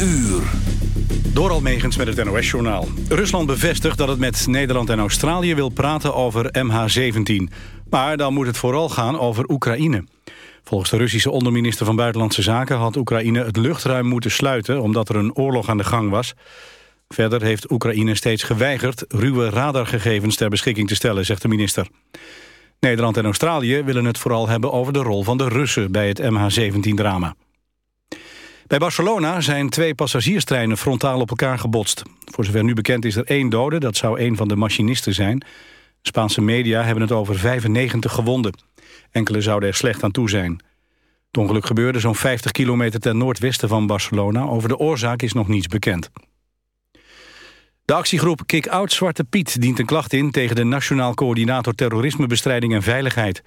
uur. Door Almegens met het NOS-journaal. Rusland bevestigt dat het met Nederland en Australië wil praten over MH17. Maar dan moet het vooral gaan over Oekraïne. Volgens de Russische onderminister van Buitenlandse Zaken... had Oekraïne het luchtruim moeten sluiten... omdat er een oorlog aan de gang was. Verder heeft Oekraïne steeds geweigerd... ruwe radargegevens ter beschikking te stellen, zegt de minister. Nederland en Australië willen het vooral hebben over de rol van de Russen... bij het MH17-drama. Bij Barcelona zijn twee passagierstreinen frontaal op elkaar gebotst. Voor zover nu bekend is er één dode, dat zou één van de machinisten zijn. Spaanse media hebben het over 95 gewonden. Enkele zouden er slecht aan toe zijn. Het ongeluk gebeurde zo'n 50 kilometer ten noordwesten van Barcelona. Over de oorzaak is nog niets bekend. De actiegroep Kick-Out Zwarte Piet dient een klacht in... tegen de Nationaal Coördinator Terrorismebestrijding en Veiligheid.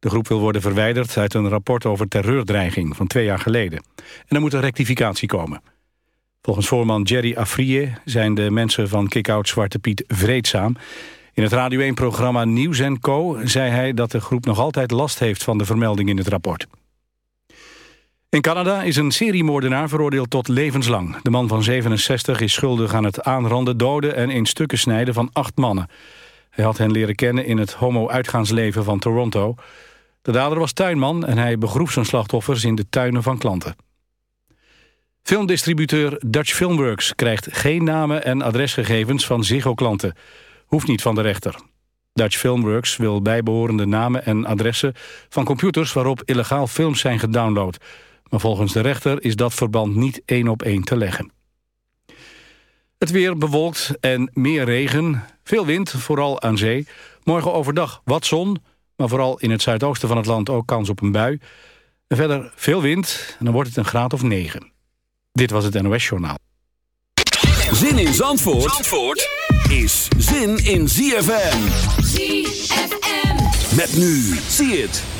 De groep wil worden verwijderd uit een rapport over terreurdreiging van twee jaar geleden. En er moet een rectificatie komen. Volgens voorman Jerry Afrije zijn de mensen van Kick-Out Zwarte Piet vreedzaam. In het Radio 1-programma Nieuws Co. zei hij dat de groep nog altijd last heeft van de vermelding in het rapport. In Canada is een seriemoordenaar veroordeeld tot levenslang. De man van 67 is schuldig aan het aanranden, doden en in stukken snijden van acht mannen. Hij had hen leren kennen in het homo-uitgaansleven van Toronto. De dader was tuinman en hij begroef zijn slachtoffers in de tuinen van klanten. Filmdistributeur Dutch Filmworks krijgt geen namen en adresgegevens van Ziggo-klanten. Hoeft niet van de rechter. Dutch Filmworks wil bijbehorende namen en adressen van computers waarop illegaal films zijn gedownload. Maar volgens de rechter is dat verband niet één op één te leggen. Het weer bewolkt en meer regen. Veel wind, vooral aan zee. Morgen overdag wat zon, maar vooral in het zuidoosten van het land ook kans op een bui. En verder veel wind en dan wordt het een graad of 9. Dit was het NOS Journaal. Zin in Zandvoort, Zandvoort is zin in ZFM. ZFM. Met nu, zie het.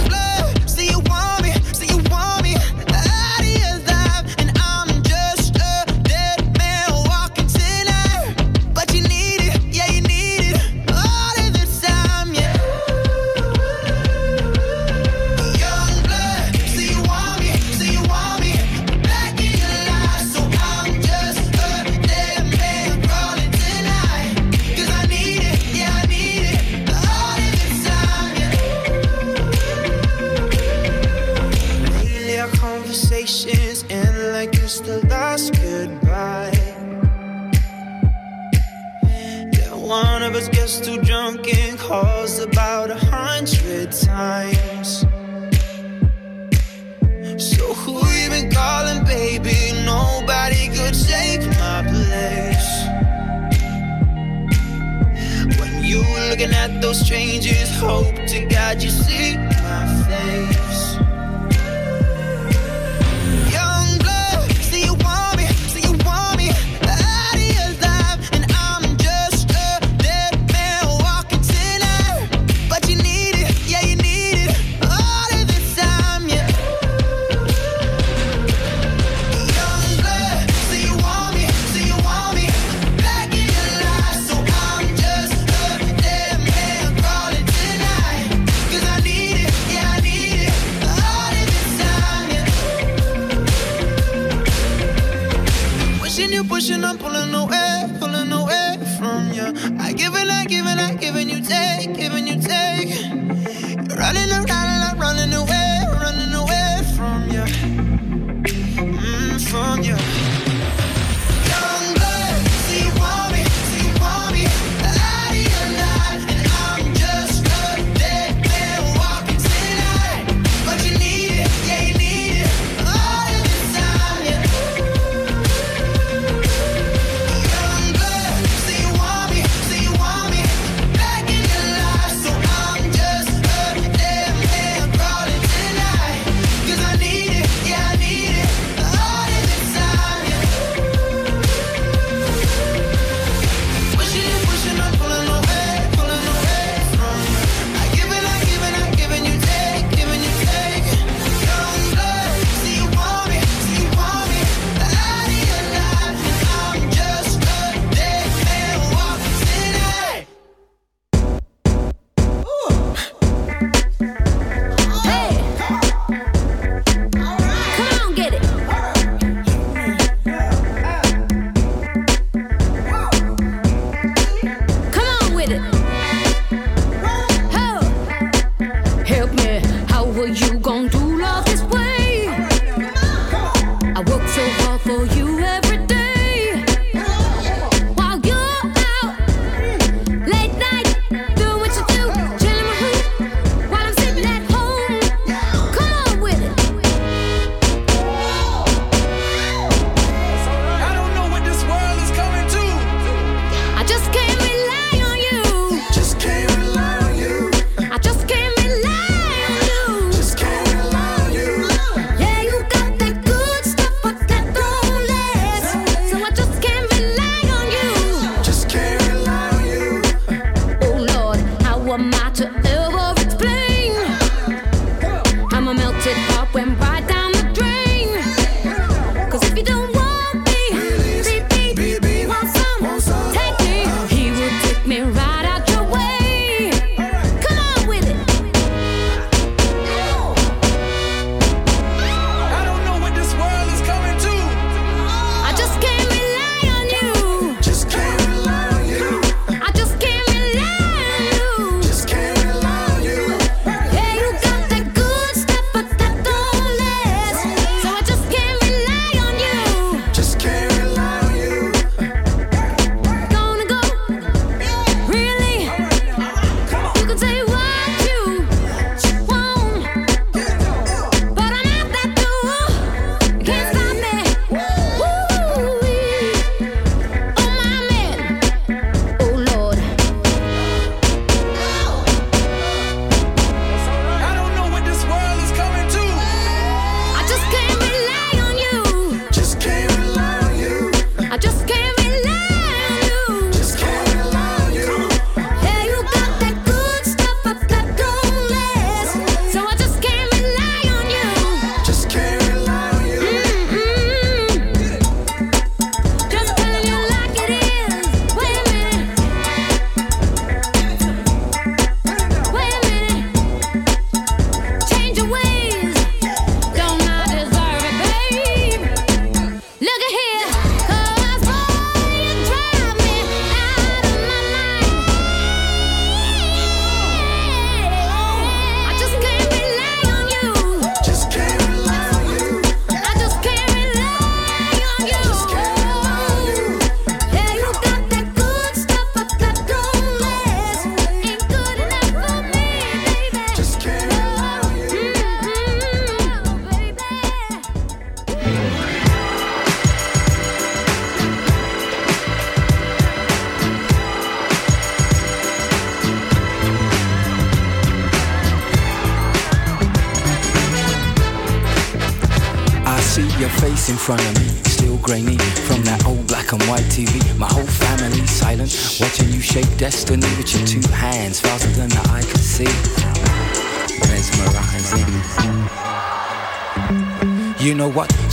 those strangers. Hope to God you see.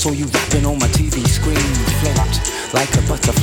Saw you rapping on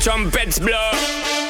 trumpets blow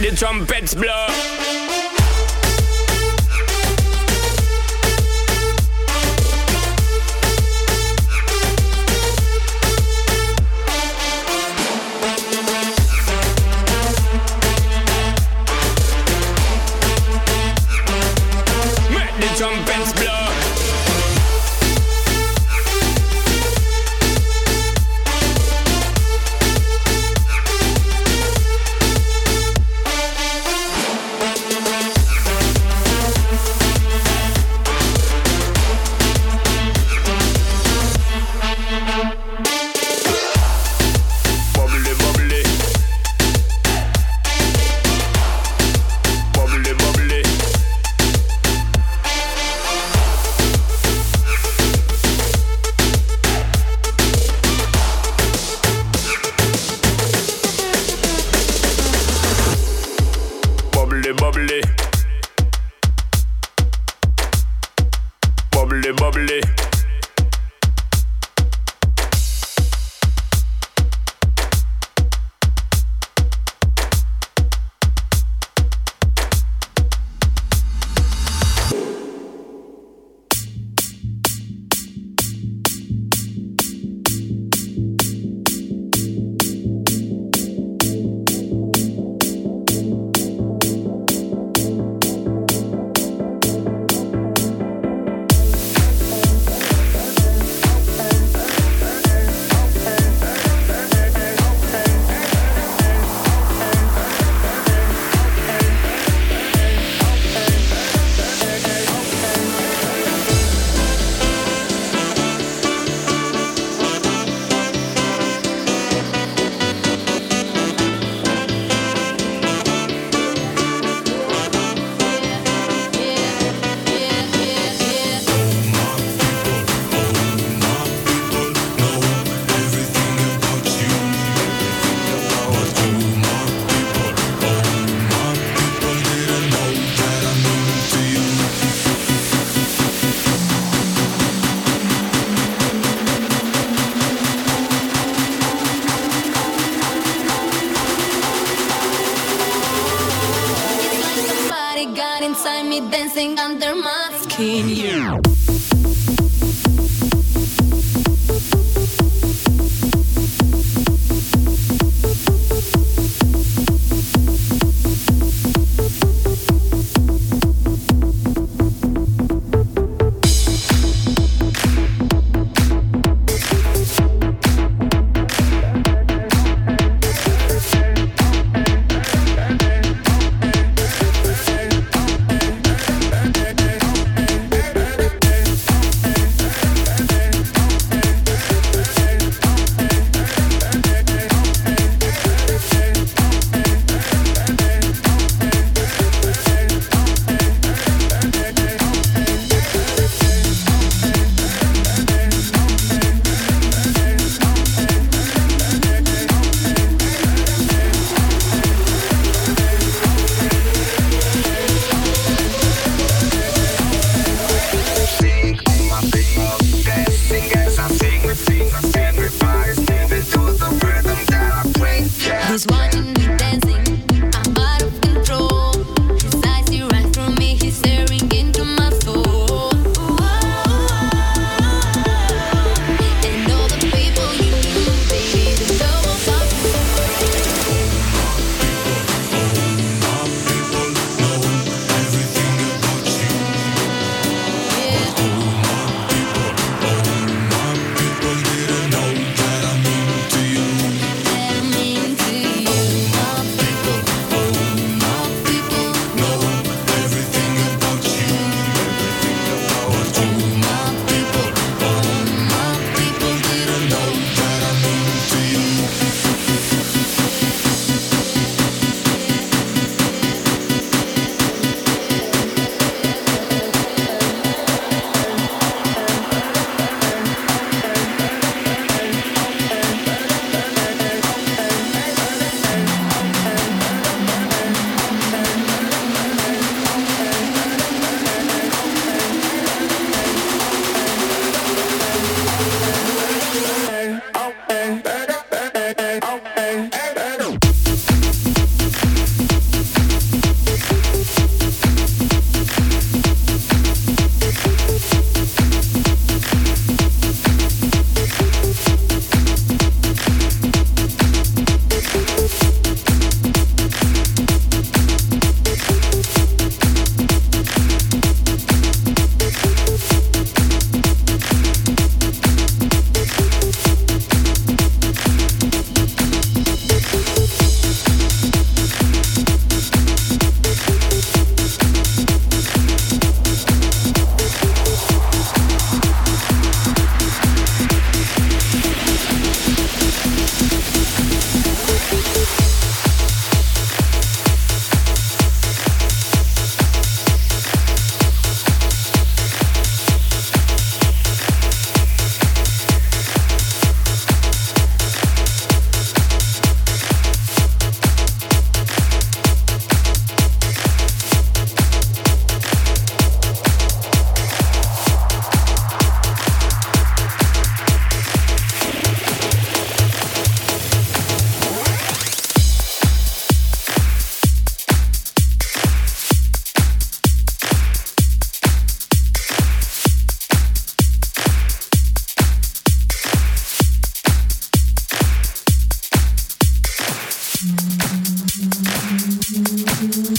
Make the trumpets blow.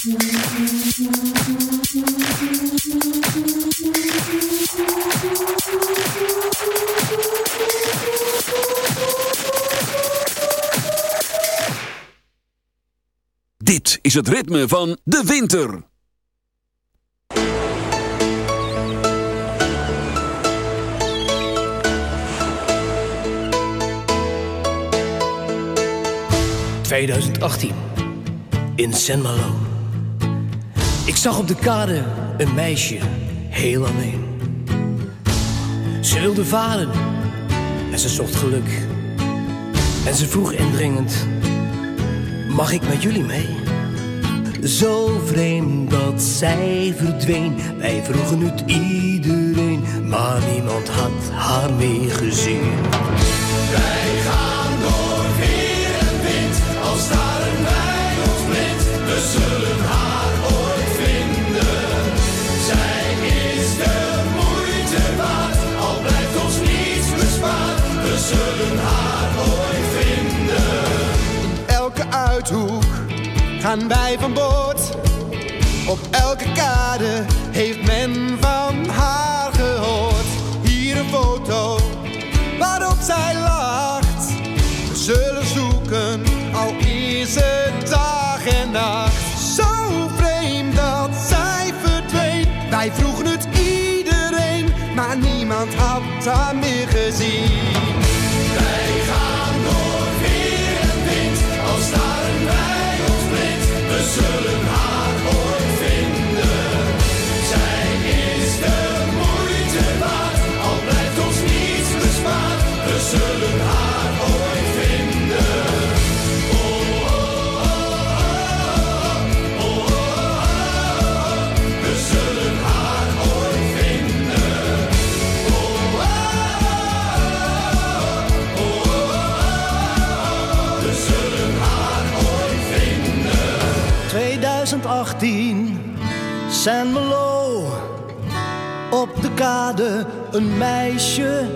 Dit is het ritme van de winter. ...2018. In San Malo. Ik zag op de kade een meisje, heel alleen. Ze wilde varen en ze zocht geluk. En ze vroeg indringend... Mag ik met jullie mee? Zo vreemd dat zij verdween. Wij vroegen het iedereen, maar niemand had haar meegezien. Wij gaan door weer en wind, al staren wij ons blind. We zullen zullen haar ooit vinden. elke uithoek gaan wij van boord. Op elke kade heeft men van haar gehoord. Hier een foto waarop zij lacht. We zullen zoeken, al is het dag en nacht. Zo vreemd dat zij verdween. Wij vroegen het iedereen, maar niemand had haar een meisje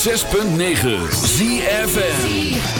106.9 ZFM.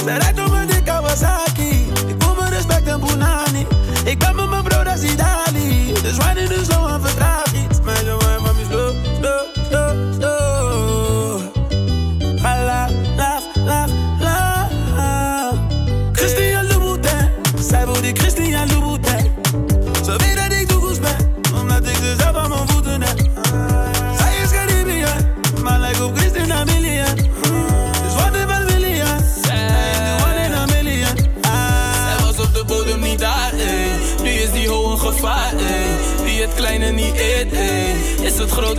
Said I don't want the Kawasaki.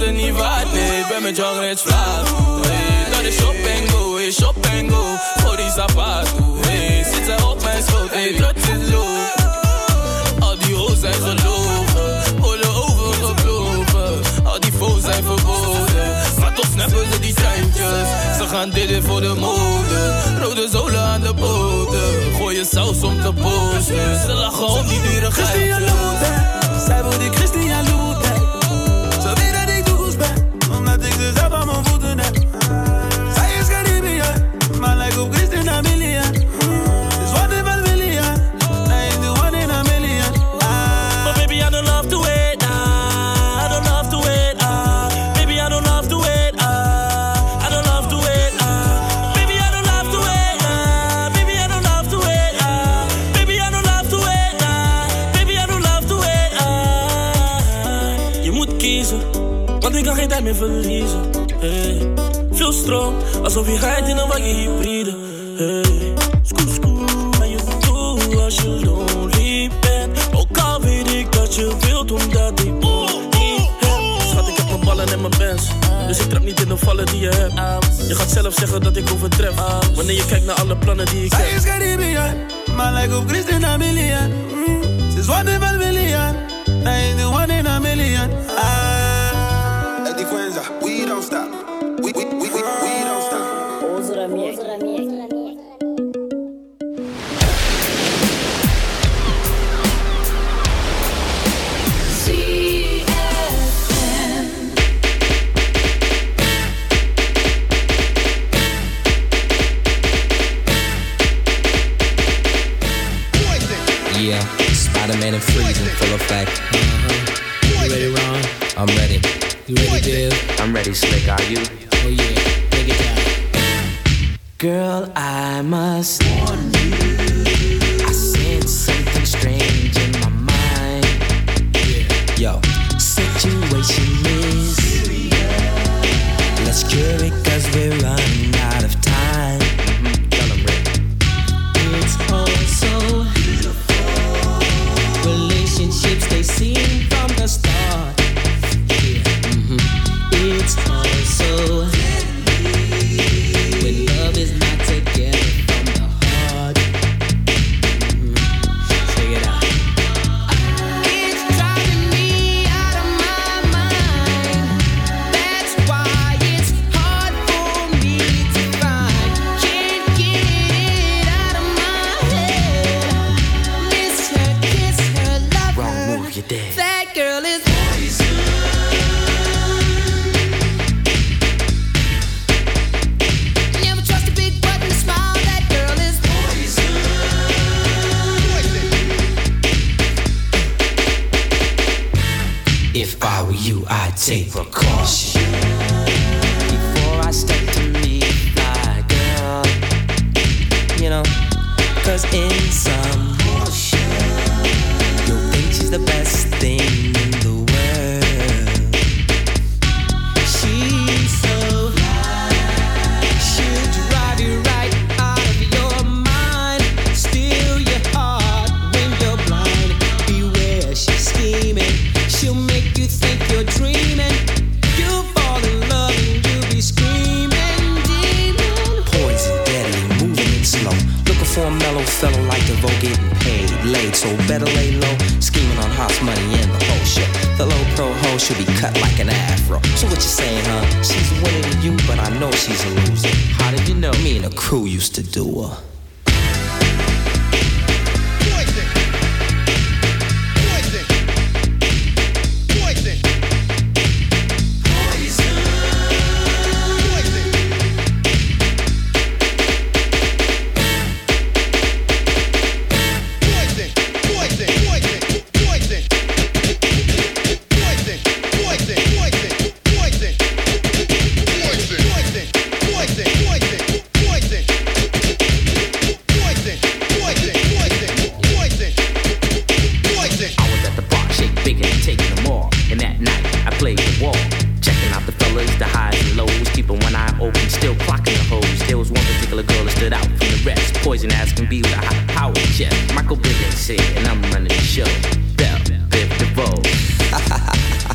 ik ben met jongens reeds slaap. Hey, dat is shop en go, go, voor die zapato. Hey, zit er op mijn schoot, hey, trots is low. Al die hoes zijn gelogen, oorlog overgevlogen. Al die foes zijn verboden, maar toch snappen ze die treintjes. Ze gaan delen voor de mode, rode zolen aan de boten. gooien saus om te posten, ze lachen om die dure geitjes. Christian Loubet, zij wil die Christian in verliezen. Hey. Veel stroom, alsof je rijdt in een wagen hybride. Eh. Hey. Scoop, scoop, maar je doet als je lonely bent. Ook al weet ik dat je wilt, omdat ik niet heb. Schat, ik heb mijn ballen en mijn bands. Dus ik trap niet in de vallen die je hebt. Je gaat zelf zeggen dat ik overtref. Wanneer je kijkt naar alle plannen die ik heb. Zij is Caribbean, maar lijkt op Christina Milian. Mm, ze is one in a million. Zij is the one in a million. Ah. Take precaution before I step to meet my girl. You know, cause inside.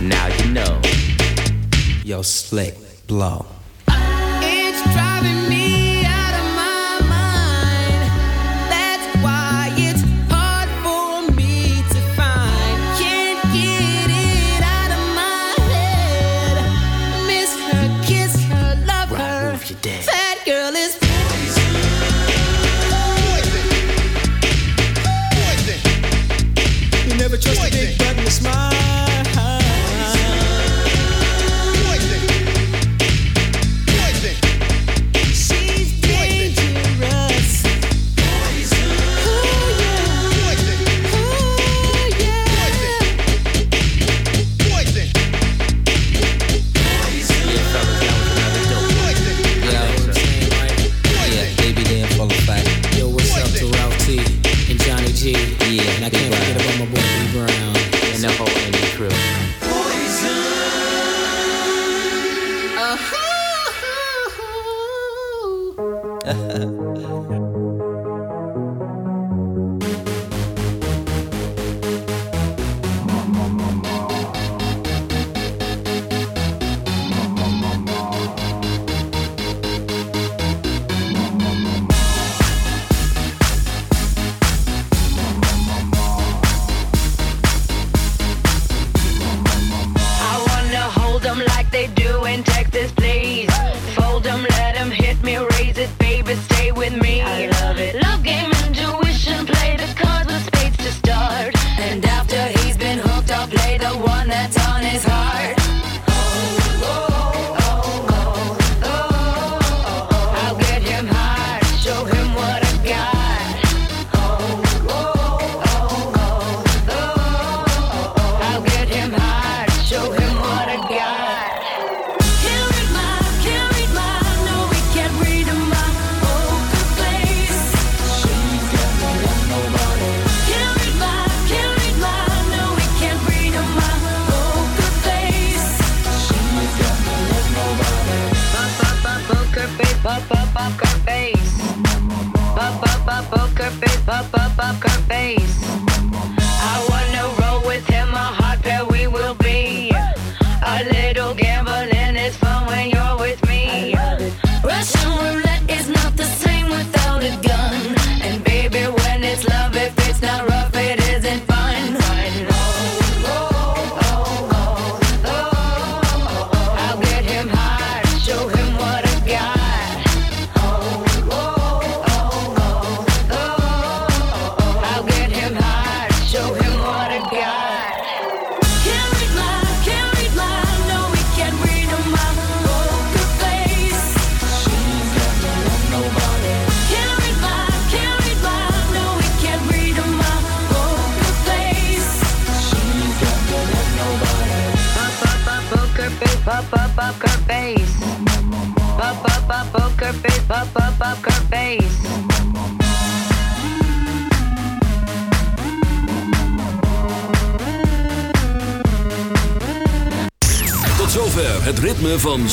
Now you know. Yo, slick blow.